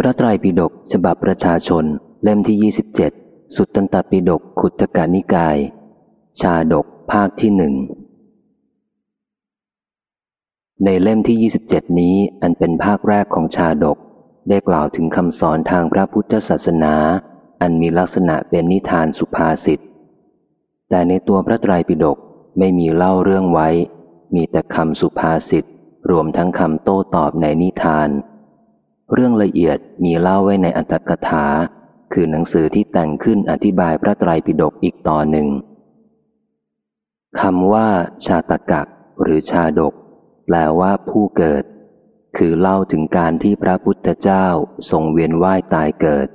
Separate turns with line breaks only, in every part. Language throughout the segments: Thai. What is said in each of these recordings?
พระไตรปิฎกฉบับประชาชน เล่มที่ 27 สุตตันตปิฎกขุตกานิกาย ชาดกภาคที่หนึ่งในเล่มที่ 27 นี้อันเป็นภาคแรกของชาดก ได้กล่าวถึงคำสอนทางพระพุทธศาสนา อันมีลักษณะเป็นนิทานสุภาษิตแต่ในตัวพระไตรปิฎกไม่มีเล่าเรื่องไว้ มีแต่คำสุภาษิตรวมทั้งคำโต้ตอบในนิทาน เรื่องละเอียดมีเล่าไว้ในอัตถกถา คือหนังสือที่แต่งขึ้นอธิบายพระไตรปิฎกอีกต่อหนึ่งคำว่า ชาตกะหรือชาดก แปลว่าผู้เกิด คือเล่าถึงการที่พระพุทธเจ้าทรงเวียนว่ายตายเกิด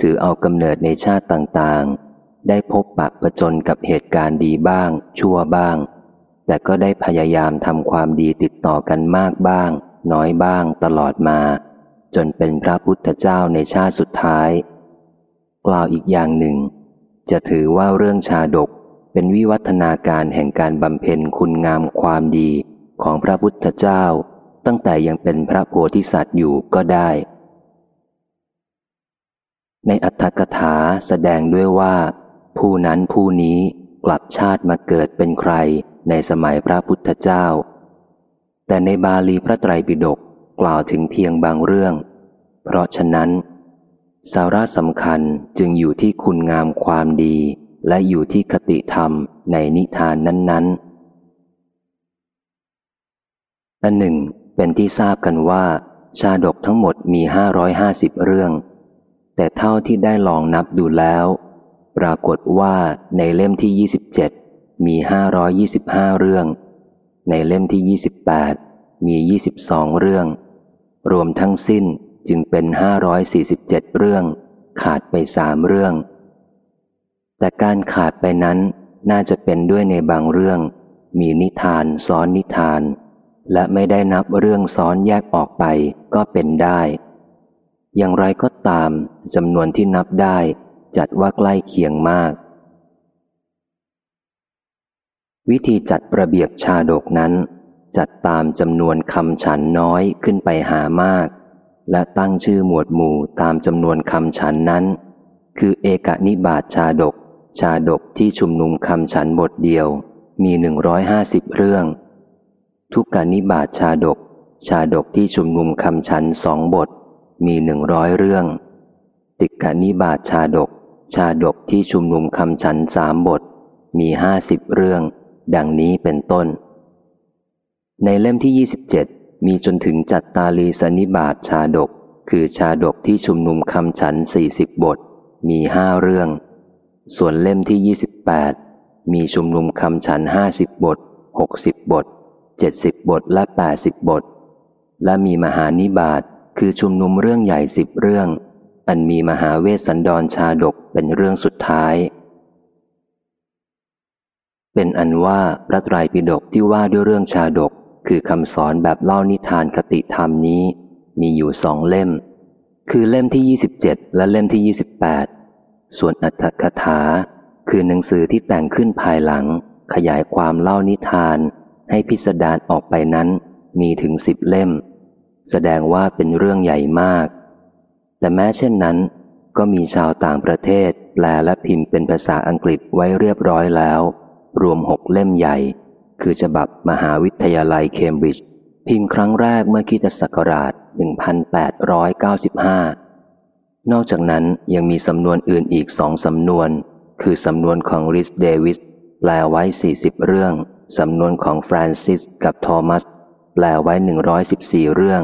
ถือเอากำเนิดในชาติต่างๆ ได้พบปะประจนกับเหตุการณ์ดีบ้าง ชั่วบ้าง แต่ก็ได้พยายามทำความดีติดต่อกันมากบ้าง น้อยบ้างตลอดมา จนเป็นพระพุทธเจ้าในชาติสุดท้าย กล่าวอีกอย่างหนึ่ง จะถือว่าเรื่องชาดกเป็นวิวัฒนาการแห่งการบำเพ็ญคุณงามความดีของพระพุทธเจ้า ตั้งแต่ยังเป็นพระโพธิสัตว์อยู่ก็ได้ ในอัตถกถาแสดงด้วยว่า ผู้นั้นผู้นี้กลับชาติมาเกิดเป็นใครในสมัยพระพุทธเจ้า แต่ในบาลีพระไตรปิฎก กล่าวถึงเพียงบางเรื่อง เพราะฉะนั้น สาระสำคัญจึงอยู่ที่คุณงามความดี และอยู่ที่คติธรรมในนิทานนั้น ๆ อันหนึ่ง เป็นที่ทราบกันว่า ชาดกทั้งหมดมีห้าร้อยห้าสิบเรื่อง แต่เท่าที่ได้ลองนับดูแล้ว ปรากฏว่าในเล่มที่ยี่สิบเจ็ดมีห้าร้อยยี่สิบห้าเรื่อง ในเล่มที่ยี่สิบแปดมียี่สิบสองเรื่อง รวมทั้งสิ้นจึงเป็น 547 เรื่อง ขาดไปสามเรื่อง แต่การขาดไปนั้นน่าจะเป็นด้วยในบางเรื่อง มีนิทานซ้อนนิทาน และไม่ได้นับเรื่องซ้อนแยกออกไปก็เป็นได้ อย่างไรก็ตามจำนวนที่นับได้จัดว่าใกล้เคียงมาก วิธีจัดระเบียบชาดกนั้น จัดตามจำนวนคำฉันน้อยขึ้นไปหามาก และตั้งชื่อหมวดหมู่ตามจำนวนคำฉันนั้น คือเอกนิบาตชาดก ชาดกที่ชุมนุมคำฉันบทเดียว มีหนึ่งร้อยห้าสิบเรื่อง ทุกกานิบาตชาดก ชาดกที่ชุมนุมคำฉันสองบท มีหนึ่งร้อยเรื่อง ติกานิบาตชาดก ชาดกที่ชุมนุมคำฉันสามบท มีห้าสิบเรื่อง ดังนี้เป็นต้น ในเล่มที่ 27 มีจนถึงจัดตาลีสนิบาตชาดก คือชาดกที่ชุมนุมคำฉัน 40 บท มีห้าเรื่อง ส่วนเล่มที่ 28 มีชุมนุมคำฉัน 50 บท 60 บท 70 บทและ 80 บท และมีมหานิบาตคือชุมนุมเรื่องใหญ่สิบเรื่อง อันมีมหาเวสสันดรชาดกเป็นเรื่องสุดท้าย เป็นอันว่าพระไตรปิฎกที่ว่าด้วยเรื่องชาดก คือคำสอนแบบเล่านิทานคติธรรมนี้ มีอยู่สองเล่ม คือเล่มที่ 27 และเล่มที่ 28 ส่วนอัตถกถา คือหนังสือที่แต่งขึ้นภายหลัง ขยายความเล่านิทาน ให้พิสดารออกไปนั้นมีถึงสิบเล่ม แสดงว่าเป็นเรื่องใหญ่มาก แต่แม้เช่นนั้น ก็มีชาวต่างประเทศ แปลและพิมพ์เป็นภาษาอังกฤษไว้เรียบร้อยแล้ว รวมหกเล่มใหญ่ คือฉบับมหาวิทยาลัยเคมบริดจ์พิมพ์ครั้งแรกเมื่อคริสต์ศักราช 1895 นอกจากนั้นยังมีสำนวนอื่นอีกสองสำนวน คือสำนวนของริสเดวิสแปลไว้ 40 เรื่อง สำนวนของฟรานซิสกับทอมัสแปลไว้ 114 เรื่อง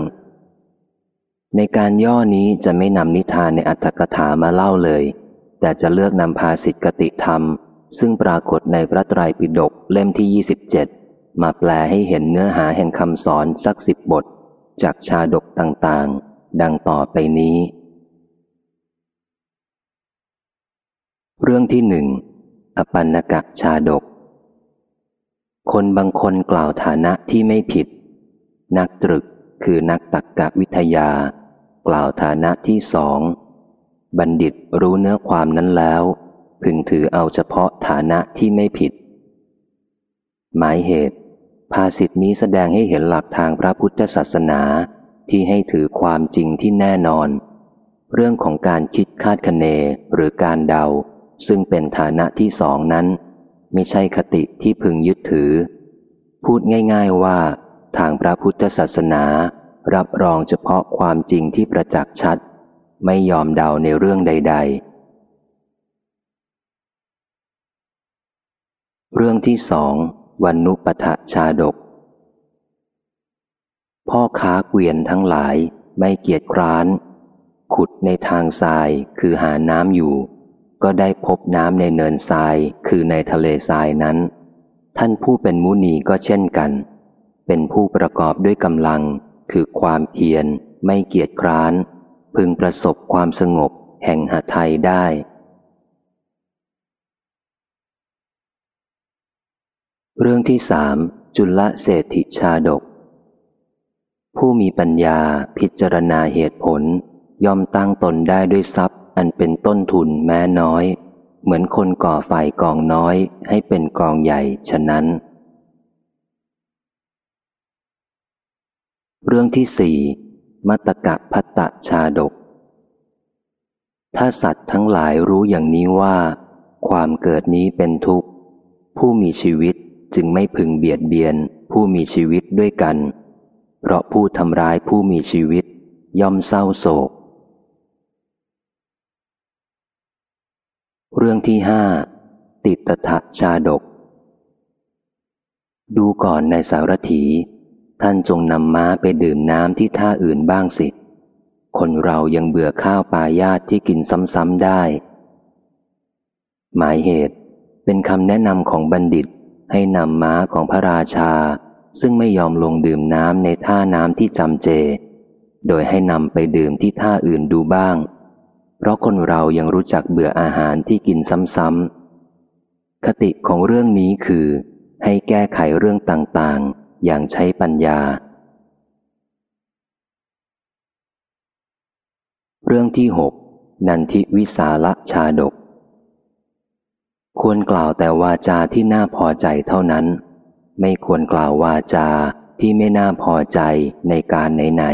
ในการย่อนี้จะไม่นำนิทานในอรรถกถามาเล่าเลย แต่จะเลือกนำภาษิตคติธรรม ซึ่งปรากฏในพระไตรปิฎกเล่มที่ 27 มาแปลให้เห็นเนื้อหาแห่งคำสอนสักสิบบท จากชาดกต่างๆ ดังต่อไปนี้ เรื่องที่หนึ่งอปันนกะชาดก คนบางคนกล่าวฐานะที่ไม่ผิด นักตรึกคือนักตักกะวิทยา กล่าวฐานะที่สอง บัณฑิตรู้เนื้อความนั้นแล้ว พึงถือเอาเฉพาะฐานะที่ไม่ผิด หมายเหตุ ภาษิตนี้แสดงให้เห็นหลักทางพระพุทธศาสนาที่ให้ถือความจริงที่แน่นอน เรื่องของการคิดคาดคะเนหรือการเดา ซึ่งเป็นฐานะที่สองนั้น ไม่ใช่คติที่พึงยึดถือ พูดง่าย ๆว่า ทางพระพุทธศาสนา รับรองเฉพาะความจริงที่ประจักษ์ชัด ไม่ยอมเดาในเรื่องใด ๆ เรื่องที่สองวันนุปทะชาดก พ่อค้าเกวียนทั้งหลายไม่เกียจคร้าน ขุดในทางทรายคือหาน้ำอยู่ ก็ได้พบน้ำในเนินทรายคือในทะเลทรายนั้น ท่านผู้เป็นมุนีก็เช่นกัน เป็นผู้ประกอบด้วยกำลัง คือความเพียรไม่เกียจคร้าน พึงประสบความสงบแห่งหาไทยได้ เรื่องที่สามจุลเศรษฐิชาดก ผู้มีปัญญาพิจารณาเหตุผล ย่อมตั้งตนได้ด้วยทรัพย์ อันเป็นต้นทุนแม้น้อย เหมือนคนก่อไฟกองน้อยให้เป็นกองใหญ่ฉะนั้น เรื่องที่สี่มัตตกะพัตตชาดก ถ้าสัตว์ทั้งหลายรู้อย่างนี้ว่า ความเกิดนี้เป็นทุกข์ ผู้มีชีวิต จึงไม่พึงเบียดเบียนผู้มีชีวิตด้วยกัน เพราะผู้ทำร้ายผู้มีชีวิตย่อมเศร้าโศก เรื่องที่ห้าติตถะชาดก ดูก่อนในสารถี ท่านจงนำม้าไปดื่มน้ำที่ท่าอื่นบ้างสิ คนเรายังเบื่อข้าวปลายาตที่กินซ้ำๆได้ หมายเหตุเป็นคำแนะนำของบัณฑิต ให้นำม้าของพระราชา ซึ่งไม่ยอมลงดื่มน้ำในท่าน้ำที่จำเจ โดยให้นำไปดื่มที่ท่าอื่นดูบ้าง เพราะคนเรายังรู้จักเบื่ออาหารที่กินซ้ำๆ คติของเรื่องนี้คือ ให้แก้ไขเรื่องต่างๆ อย่างใช้ปัญญา เรื่องที่หกนันทิวิสาละชาดก ควรกล่าวแต่วาจาที่น่าพอใจเท่านั้น ไม่ควรกล่าววาจาที่ไม่น่าพอใจในการไหน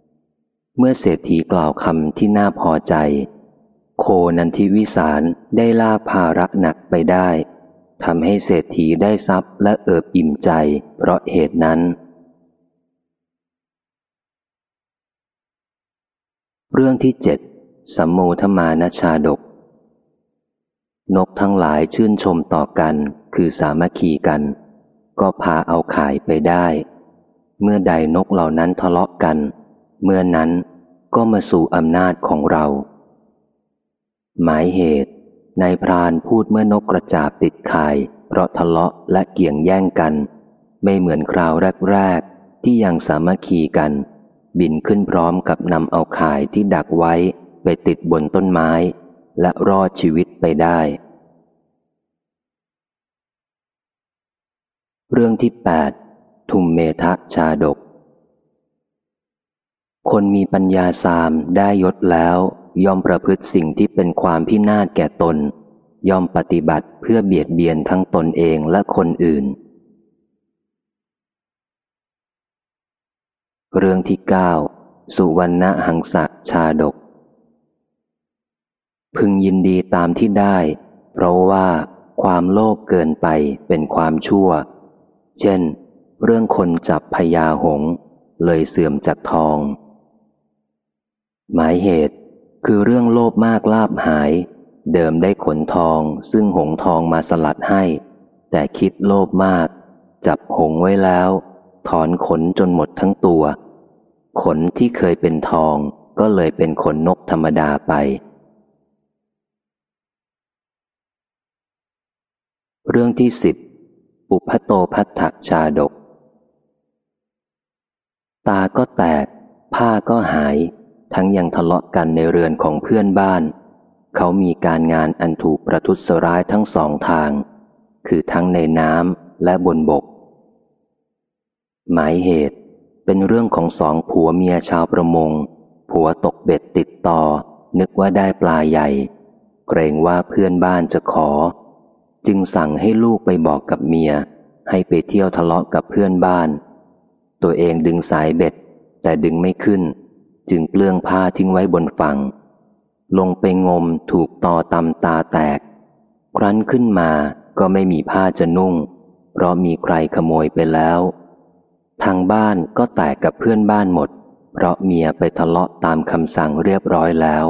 ๆ เมื่อเศรษฐีกล่าวคำที่น่าพอใจ โคนันทิวิสารได้ลากภาระหนักไปได้ทำให้เศรษฐีได้ทรัพย์และเอิบอิ่มใจ เพราะเหตุนั้น เรื่องที่เจ็ดสัมโมทมานชาดก นกทั้งหลายชื่นชมต่อกัน คือสามัคคีกัน ก็พาเอาข่ายไปได้ เมื่อใดนกเหล่านั้นทะเลาะกัน เมื่อนั้นก็มาสู่อำนาจของเรา หมายเหตุนายพรานพูดเมื่อนกกระจาบติดข่าย เพราะทะเลาะและเกี่ยงแย่งกัน ไม่เหมือนคราวแรก ๆ ที่ยังสามัคคีกัน บินขึ้นพร้อมกับนำเอาข่ายที่ดักไว้ไปติดบนต้นไม้ และรอดชีวิตไปได้ เรื่องที่แปดทุมเมทะชาดก คนมีปัญญาสามได้ยศแล้วย่อมประพฤติสิ่งที่เป็นความพินาศแก่ตน ย่อมปฏิบัติเพื่อเบียดเบียนทั้งตนเองและคนอื่น เรื่องที่เก้าสุวรรณหังสะชาดก พึงยินดีตามที่ได้ เพราะว่าความโลภเกินไปเป็นความชั่ว เช่น เรื่องคนจับพญาหง เลยเสื่อมจากทอง หมายเหตุคือเรื่องโลภมากลาบหาย เดิมได้ขนทองซึ่งหงทองมาสลัดให้ แต่คิดโลภมาก จับหงไว้แล้ว ถอนขนจนหมดทั้งตัว ขนที่เคยเป็นทองก็เลยเป็นขนนกธรรมดาไป เรื่องที่สิบ อุพโตพัทธชาดก ตาก็แตก ผ้าก็หาย ทั้งยังทะเลาะกันในเรือนของเพื่อนบ้าน เขามีการงานอันถูกประทุษร้ายทั้งสองทาง คือทั้งในน้ำและบนบก หมายเหตุเป็นเรื่องของสองผัวเมียชาวประมง ผัวตกเบ็ดติดต่อ นึกว่าได้ปลาใหญ่ เกรงว่าเพื่อนบ้านจะขอ จึงสั่งให้ลูกไปบอกกับเมีย ให้ไปเที่ยวทะเลาะกับเพื่อนบ้าน ตัวเองดึงสายเบ็ด แต่ดึงไม่ขึ้น จึงเปลื้องผ้าทิ้งไว้บนฝั่ง ลงไปงมถูกต่อตำตาแตก ครั้นขึ้นมาก็ไม่มีผ้าจะนุ่ง เพราะมีใครขโมยไปแล้ว ทางบ้านก็แตกกับเพื่อนบ้านหมด เพราะเมียไปทะเลาะตามคำสั่งเรียบร้อยแล้ว